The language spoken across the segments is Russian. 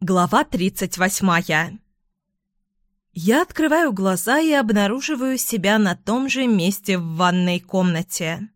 Глава тридцать восьмая. Я открываю глаза и обнаруживаю себя на том же месте в ванной комнате.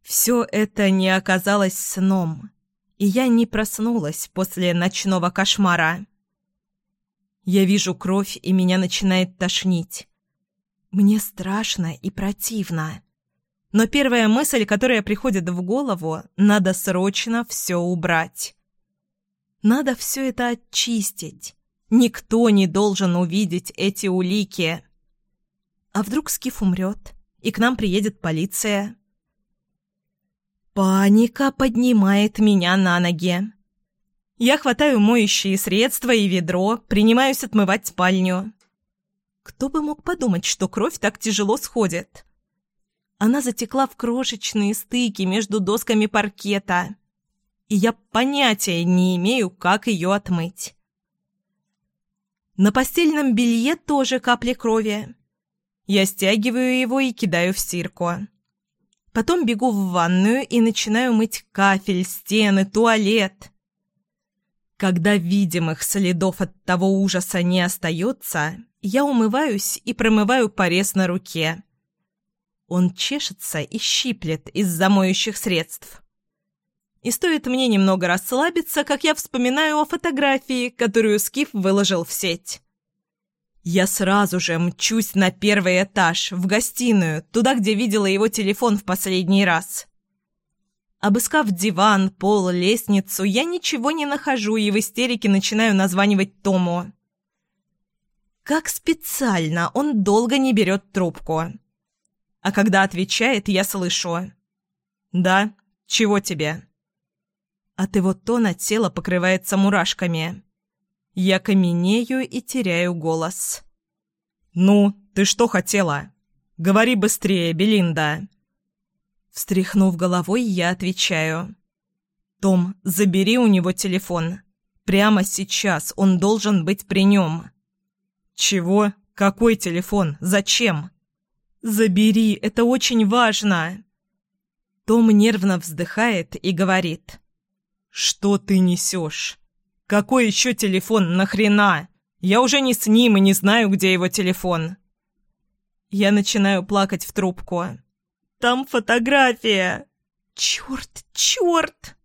Все это не оказалось сном, и я не проснулась после ночного кошмара. Я вижу кровь, и меня начинает тошнить. Мне страшно и противно. Но первая мысль, которая приходит в голову, надо срочно все убрать. Надо все это очистить. Никто не должен увидеть эти улики. А вдруг Скиф умрет, и к нам приедет полиция? Паника поднимает меня на ноги. Я хватаю моющие средства и ведро, принимаюсь отмывать спальню. Кто бы мог подумать, что кровь так тяжело сходит? Она затекла в крошечные стыки между досками паркета и я понятия не имею, как ее отмыть. На постельном белье тоже капли крови. Я стягиваю его и кидаю в стирку. Потом бегу в ванную и начинаю мыть кафель, стены, туалет. Когда видимых следов от того ужаса не остается, я умываюсь и промываю порез на руке. Он чешется и щиплет из-за моющих средств. И стоит мне немного расслабиться, как я вспоминаю о фотографии, которую Скиф выложил в сеть. Я сразу же мчусь на первый этаж, в гостиную, туда, где видела его телефон в последний раз. Обыскав диван, пол, лестницу, я ничего не нахожу и в истерике начинаю названивать Тому. Как специально он долго не берет трубку. А когда отвечает, я слышу. «Да, чего тебе?» От его тона тело покрывается мурашками. Я каменею и теряю голос. «Ну, ты что хотела? Говори быстрее, Белинда!» Встряхнув головой, я отвечаю. «Том, забери у него телефон. Прямо сейчас он должен быть при нем». «Чего? Какой телефон? Зачем?» «Забери, это очень важно!» Том нервно вздыхает и говорит. «Что ты несешь? Какой еще телефон? Нахрена? Я уже не с ним и не знаю, где его телефон». Я начинаю плакать в трубку. «Там фотография!» «Черт, черт!»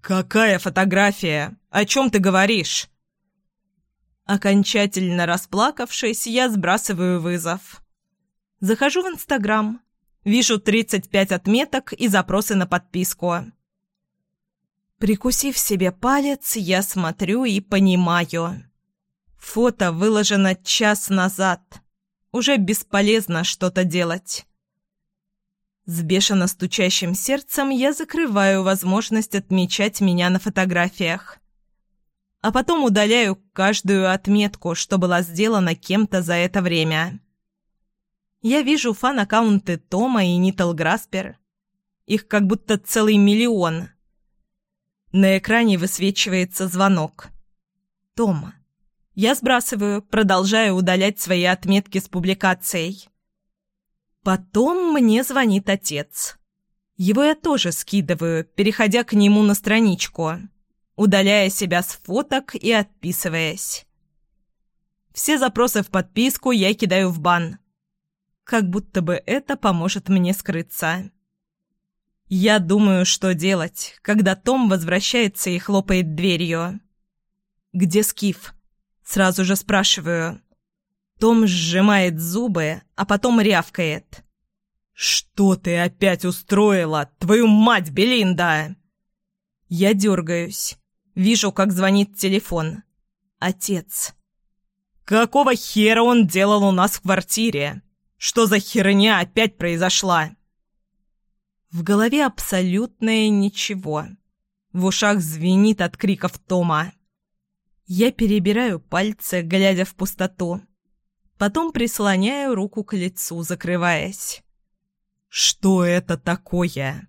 «Какая фотография? О чем ты говоришь?» Окончательно расплакавшись, я сбрасываю вызов. Захожу в Инстаграм. Вижу 35 отметок и запросы на подписку. Прикусив себе палец, я смотрю и понимаю. Фото выложено час назад. Уже бесполезно что-то делать. С бешено стучащим сердцем я закрываю возможность отмечать меня на фотографиях. А потом удаляю каждую отметку, что была сделана кем-то за это время. Я вижу фан-аккаунты Тома и Нитл Граспер. Их как будто целый миллион – на экране высвечивается звонок. Тома. Я сбрасываю, продолжаю удалять свои отметки с публикацией. Потом мне звонит отец. Его я тоже скидываю, переходя к нему на страничку, удаляя себя с фоток и отписываясь. Все запросы в подписку я кидаю в бан. Как будто бы это поможет мне скрыться. Я думаю, что делать, когда Том возвращается и хлопает дверью. «Где Скиф?» Сразу же спрашиваю. Том сжимает зубы, а потом рявкает. «Что ты опять устроила? Твою мать, Белинда!» Я дергаюсь. Вижу, как звонит телефон. Отец. «Какого хера он делал у нас в квартире? Что за херня опять произошла?» В голове абсолютное ничего. В ушах звенит от криков Тома. Я перебираю пальцы, глядя в пустоту. Потом прислоняю руку к лицу, закрываясь. «Что это такое?»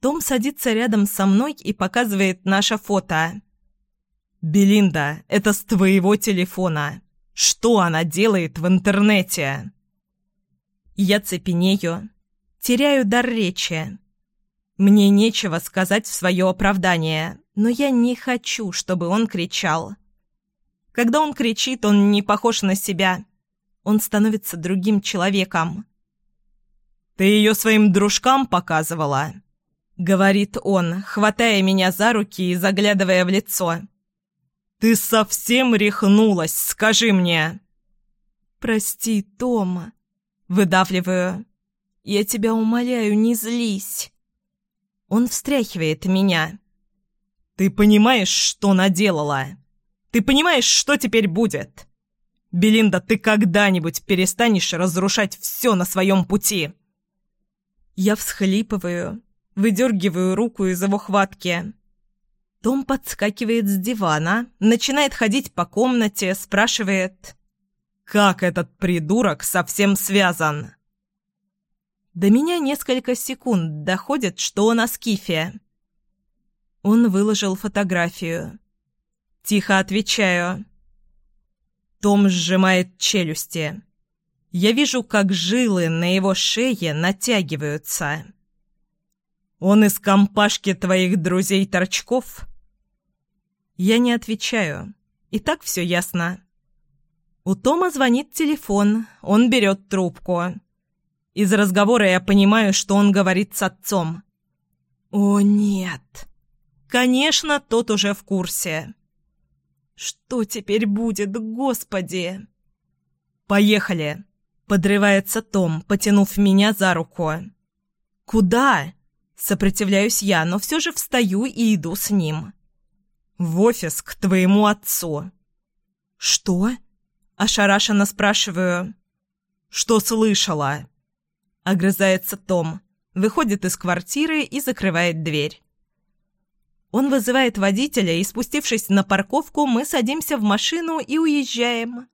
Том садится рядом со мной и показывает наше фото. «Белинда, это с твоего телефона. Что она делает в интернете?» Я цепенею, теряю дар речи. Мне нечего сказать в свое оправдание, Но я не хочу, чтобы он кричал. Когда он кричит, он не похож на себя. Он становится другим человеком. «Ты ее своим дружкам показывала?» — говорит он, хватая меня за руки и заглядывая в лицо. «Ты совсем рехнулась, скажи мне!» «Прости, Тома», — выдавливаю. «Я тебя умоляю, не злись». Он встряхивает меня. «Ты понимаешь, что наделала? Ты понимаешь, что теперь будет? Белинда, ты когда-нибудь перестанешь разрушать все на своем пути?» Я всхлипываю, выдергиваю руку из его хватки. Том подскакивает с дивана, начинает ходить по комнате, спрашивает «Как этот придурок совсем связан?» До меня несколько секунд доходит, что он о скифе. Он выложил фотографию. Тихо отвечаю. Том сжимает челюсти. Я вижу, как жилы на его шее натягиваются. «Он из компашки твоих друзей-торчков?» Я не отвечаю. И так все ясно. У Тома звонит телефон, он берет трубку. Из разговора я понимаю, что он говорит с отцом. «О, нет!» Конечно, тот уже в курсе. «Что теперь будет, Господи?» «Поехали!» Подрывается Том, потянув меня за руку. «Куда?» Сопротивляюсь я, но все же встаю и иду с ним. «В офис к твоему отцу». «Что?» Ошарашенно спрашиваю. «Что слышала?» Огрызается Том, выходит из квартиры и закрывает дверь. Он вызывает водителя, и, спустившись на парковку, мы садимся в машину и уезжаем.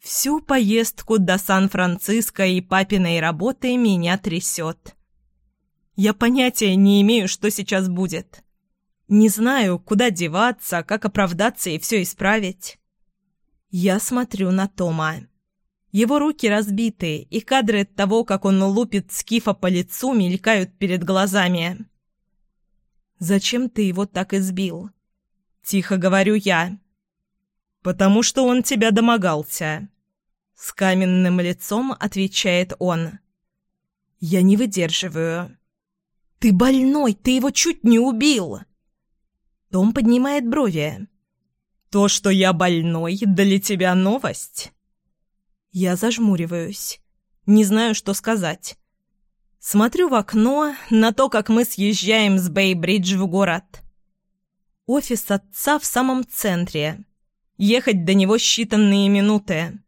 Всю поездку до Сан-Франциско и папиной работы меня трясет. Я понятия не имею, что сейчас будет. Не знаю, куда деваться, как оправдаться и все исправить. Я смотрю на Тома. Его руки разбиты, и кадры того, как он лупит Скифа по лицу, мелькают перед глазами. «Зачем ты его так избил?» Тихо говорю я. «Потому что он тебя домогался», с каменным лицом отвечает он. Я не выдерживаю. «Ты больной! Ты его чуть не убил!» Том поднимает брови. «То, что я больной, для тебя новость?» Я зажмуриваюсь. Не знаю, что сказать. Смотрю в окно на то, как мы съезжаем с Бейбридж в город. Офис отца в самом центре. Ехать до него считанные минуты.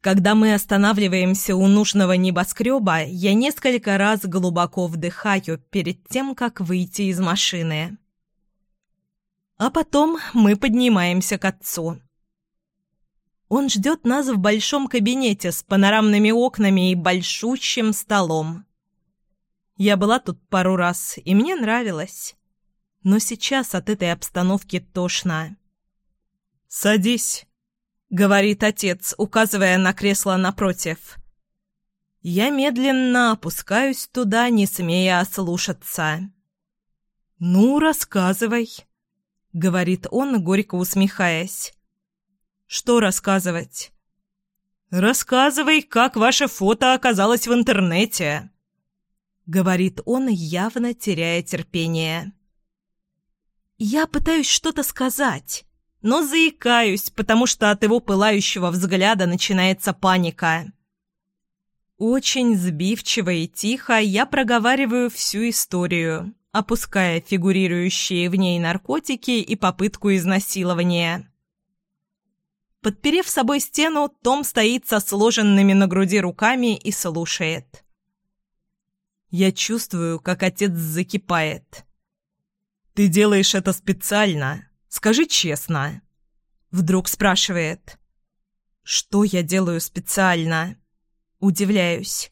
Когда мы останавливаемся у нужного небоскреба, я несколько раз глубоко вдыхаю перед тем, как выйти из машины. А потом мы поднимаемся к отцу. Он ждет нас в большом кабинете с панорамными окнами и большущим столом. Я была тут пару раз, и мне нравилось. Но сейчас от этой обстановки тошно. «Садись», говорит отец, указывая на кресло напротив. Я медленно опускаюсь туда, не смея ослушаться. «Ну, рассказывай», — говорит он, горько усмехаясь. «Что рассказывать?» «Рассказывай, как ваше фото оказалось в интернете», — говорит он, явно теряя терпение. «Я пытаюсь что-то сказать» но заикаюсь, потому что от его пылающего взгляда начинается паника. Очень сбивчиво и тихо я проговариваю всю историю, опуская фигурирующие в ней наркотики и попытку изнасилования. Подперев собой стену, Том стоит со сложенными на груди руками и слушает. Я чувствую, как отец закипает. «Ты делаешь это специально», Скажи честно». Вдруг спрашивает. «Что я делаю специально?» Удивляюсь.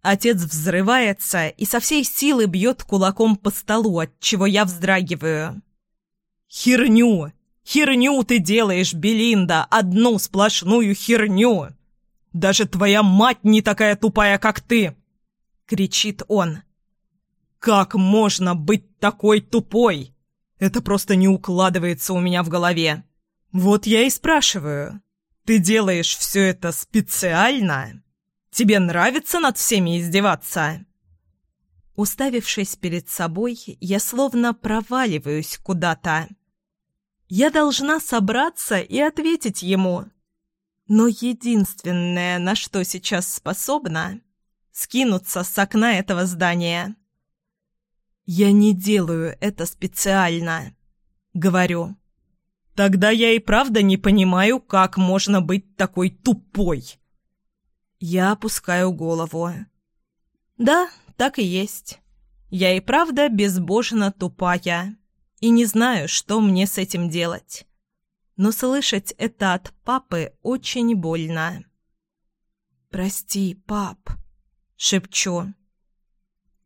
Отец взрывается и со всей силы бьет кулаком по столу, от чего я вздрагиваю. «Херню! Херню ты делаешь, Белинда! Одну сплошную херню! Даже твоя мать не такая тупая, как ты!» — кричит он. Как можно быть такой тупой? Это просто не укладывается у меня в голове. Вот я и спрашиваю. Ты делаешь все это специально? Тебе нравится над всеми издеваться?» Уставившись перед собой, я словно проваливаюсь куда-то. Я должна собраться и ответить ему. Но единственное, на что сейчас способна — скинуться с окна этого здания. «Я не делаю это специально», — говорю. «Тогда я и правда не понимаю, как можно быть такой тупой». Я опускаю голову. «Да, так и есть. Я и правда безбожно тупая, и не знаю, что мне с этим делать» но слышать это от папы очень больно. «Прости, пап», — шепчу.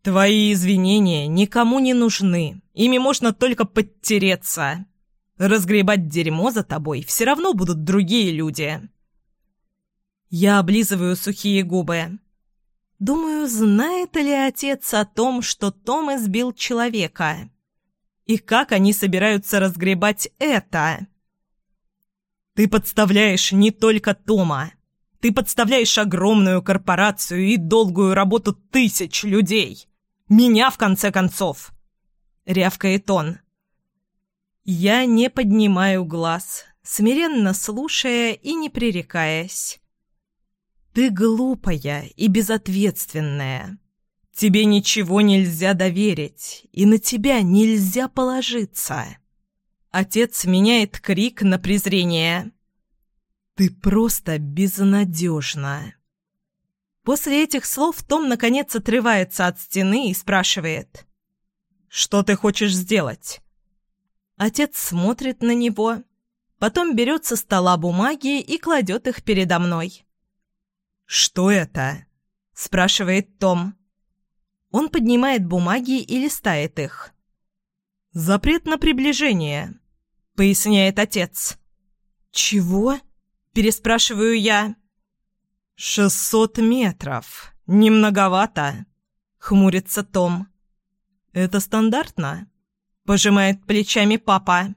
«Твои извинения никому не нужны, ими можно только подтереться. Разгребать дерьмо за тобой все равно будут другие люди». Я облизываю сухие губы. Думаю, знает ли отец о том, что Том избил человека? И как они собираются разгребать это? Ты подставляешь не только Тома. Ты подставляешь огромную корпорацию и долгую работу тысяч людей. Меня, в конце концов!» Рявкает он. Я не поднимаю глаз, смиренно слушая и не пререкаясь. «Ты глупая и безответственная. Тебе ничего нельзя доверить, и на тебя нельзя положиться». Отец меняет крик на презрение. «Ты просто безнадежна!» После этих слов Том наконец отрывается от стены и спрашивает. «Что ты хочешь сделать?» Отец смотрит на него, потом берет со стола бумаги и кладет их передо мной. «Что это?» – спрашивает Том. Он поднимает бумаги и листает их. «Запрет на приближение», — поясняет отец. «Чего?» — переспрашиваю я. «Шестьсот метров. Немноговато», — хмурится Том. «Это стандартно?» — пожимает плечами папа.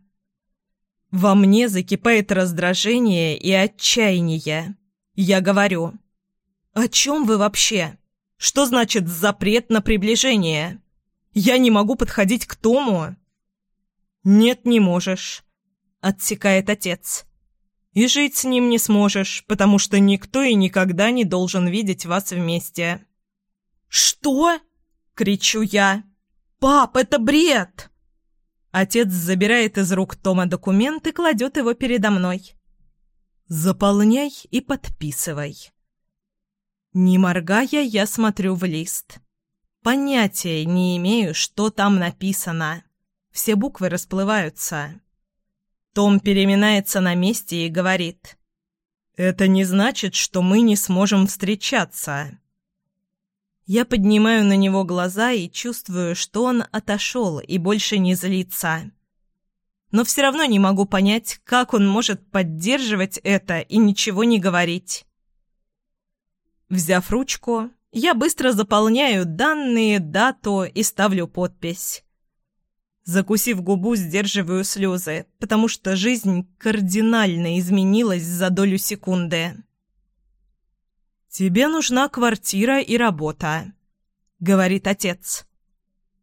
Во мне закипает раздражение и отчаяние. Я говорю. «О чем вы вообще? Что значит запрет на приближение? Я не могу подходить к Тому?» «Нет, не можешь», — отсекает отец. «И жить с ним не сможешь, потому что никто и никогда не должен видеть вас вместе». «Что?» — кричу я. «Пап, это бред!» Отец забирает из рук Тома документ и кладет его передо мной. «Заполняй и подписывай». Не моргая, я смотрю в лист. Понятия не имею, что там написано. Все буквы расплываются. Том переминается на месте и говорит. «Это не значит, что мы не сможем встречаться». Я поднимаю на него глаза и чувствую, что он отошел и больше не злится. Но все равно не могу понять, как он может поддерживать это и ничего не говорить. Взяв ручку, я быстро заполняю данные, дату и ставлю подпись. Закусив губу, сдерживаю слезы, потому что жизнь кардинально изменилась за долю секунды. «Тебе нужна квартира и работа», — говорит отец.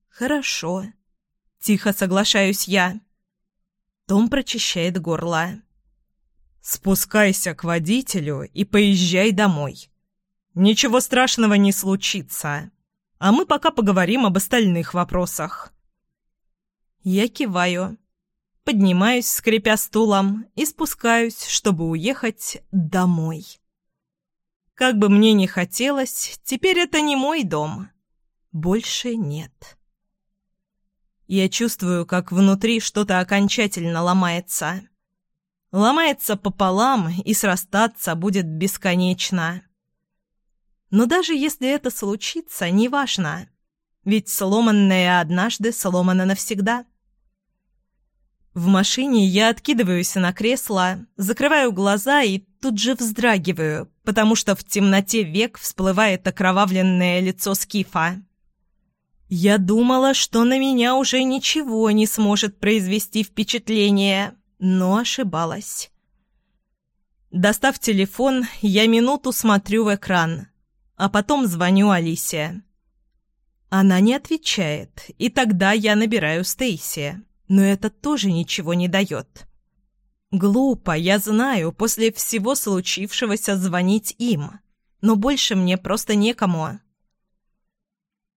«Хорошо», — тихо соглашаюсь я. Том прочищает горло. «Спускайся к водителю и поезжай домой. Ничего страшного не случится, а мы пока поговорим об остальных вопросах». Я киваю. Поднимаюсь, скрипя стулом, и спускаюсь, чтобы уехать домой. Как бы мне ни хотелось, теперь это не мой дом. Больше нет. Я чувствую, как внутри что-то окончательно ломается. Ломается пополам, и срастаться будет бесконечно. Но даже если это случится, неважно. Ведь сломанное однажды сломано навсегда. В машине я откидываюсь на кресло, закрываю глаза и тут же вздрагиваю, потому что в темноте век всплывает окровавленное лицо Скифа. Я думала, что на меня уже ничего не сможет произвести впечатление, но ошибалась. Достав телефон, я минуту смотрю в экран, а потом звоню Алисе. Она не отвечает, и тогда я набираю Стейси, но это тоже ничего не дает. Глупо, я знаю, после всего случившегося звонить им, но больше мне просто некому.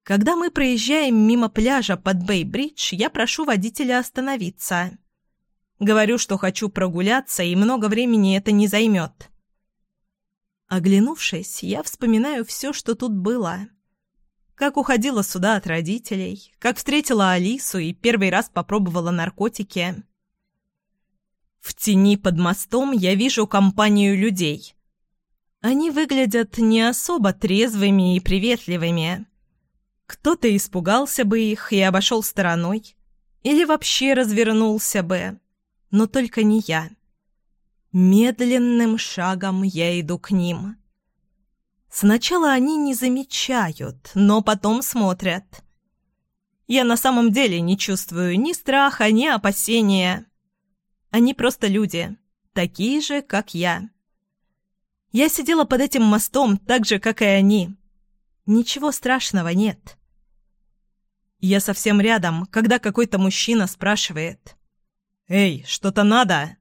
Когда мы проезжаем мимо пляжа под Бэй-Бридж, я прошу водителя остановиться. Говорю, что хочу прогуляться, и много времени это не займет. Оглянувшись, я вспоминаю все, что тут было. Как уходила сюда от родителей, как встретила Алису и первый раз попробовала наркотики. В тени под мостом я вижу компанию людей. Они выглядят не особо трезвыми и приветливыми. Кто-то испугался бы их и обошел стороной, или вообще развернулся бы, но только не я. Медленным шагом я иду к ним. Сначала они не замечают, но потом смотрят. Я на самом деле не чувствую ни страха, ни опасения. Они просто люди, такие же, как я. Я сидела под этим мостом так же, как и они. Ничего страшного нет. Я совсем рядом, когда какой-то мужчина спрашивает. «Эй, что-то надо?»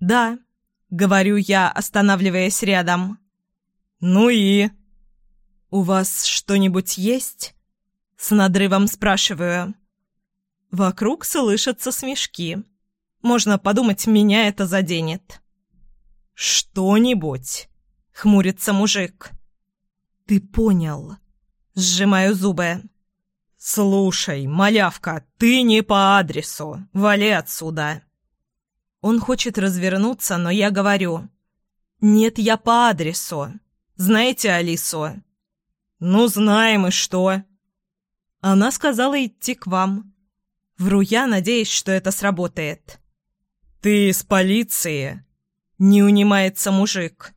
«Да», — говорю я, останавливаясь рядом. «Ну и?» «У вас что-нибудь есть?» С надрывом спрашиваю. Вокруг слышатся смешки. Можно подумать, меня это заденет. «Что-нибудь?» — хмурится мужик. «Ты понял?» — сжимаю зубы. «Слушай, малявка, ты не по адресу. Вали отсюда!» Он хочет развернуться, но я говорю. «Нет, я по адресу. Знаете Алису?» «Ну, знаем, и что?» Она сказала идти к вам. Вру я, надеясь, что это сработает. «Ты из полиции?» Не унимается мужик.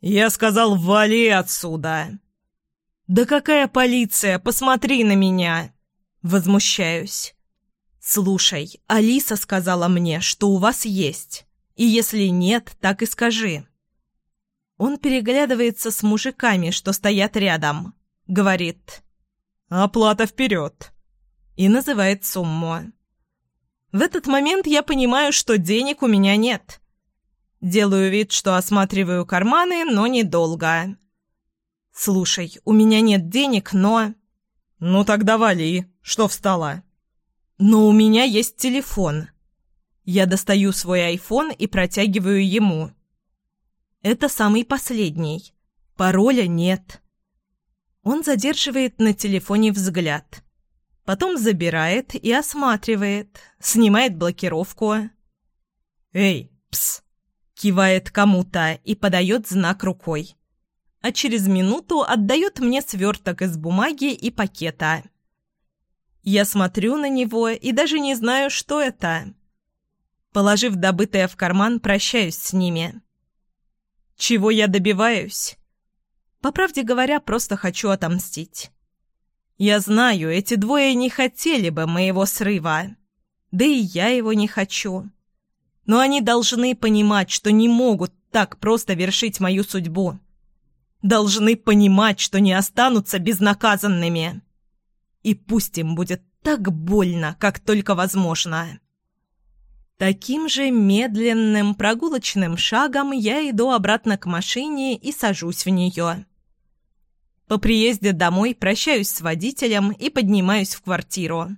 «Я сказал, вали отсюда!» «Да какая полиция? Посмотри на меня!» Возмущаюсь. «Слушай, Алиса сказала мне, что у вас есть. И если нет, так и скажи». Он переглядывается с мужиками, что стоят рядом. Говорит «Оплата вперед!» и называет сумму. В этот момент я понимаю, что денег у меня нет. Делаю вид, что осматриваю карманы, но недолго. «Слушай, у меня нет денег, но...» «Ну тогда вали. Что встала?» «Но у меня есть телефон». Я достаю свой айфон и протягиваю ему. Это самый последний. Пароля нет. Он задерживает на телефоне взгляд. Потом забирает и осматривает, снимает блокировку. «Эй, пс!» Кивает кому-то и подает знак рукой. А через минуту отдает мне сверток из бумаги и пакета. Я смотрю на него и даже не знаю, что это. Положив добытое в карман, прощаюсь с ними. Чего я добиваюсь? По правде говоря, просто хочу отомстить. Я знаю, эти двое не хотели бы моего срыва. Да и я его не хочу. Но они должны понимать, что не могут так просто вершить мою судьбу. Должны понимать, что не останутся безнаказанными. И пусть им будет так больно, как только возможно. Таким же медленным прогулочным шагом я иду обратно к машине и сажусь в нее. По приезде домой прощаюсь с водителем и поднимаюсь в квартиру.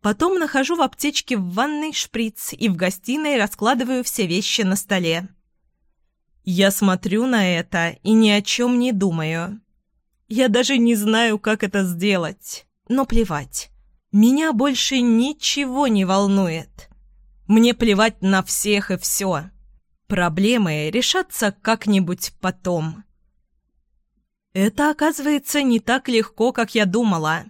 Потом нахожу в аптечке в ванной шприц и в гостиной раскладываю все вещи на столе. Я смотрю на это и ни о чем не думаю. Я даже не знаю, как это сделать, но плевать. Меня больше ничего не волнует. Мне плевать на всех и все. Проблемы решатся как-нибудь потом. Это, оказывается, не так легко, как я думала.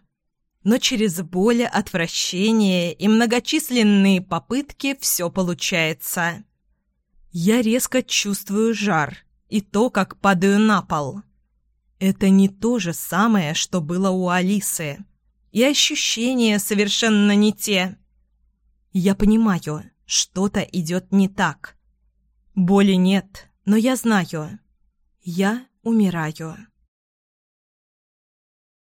Но через боль, отвращение и многочисленные попытки все получается. Я резко чувствую жар и то, как падаю на пол. Это не то же самое, что было у Алисы. И ощущения совершенно не те. Я понимаю, что-то идет не так. Боли нет, но я знаю. Я умираю.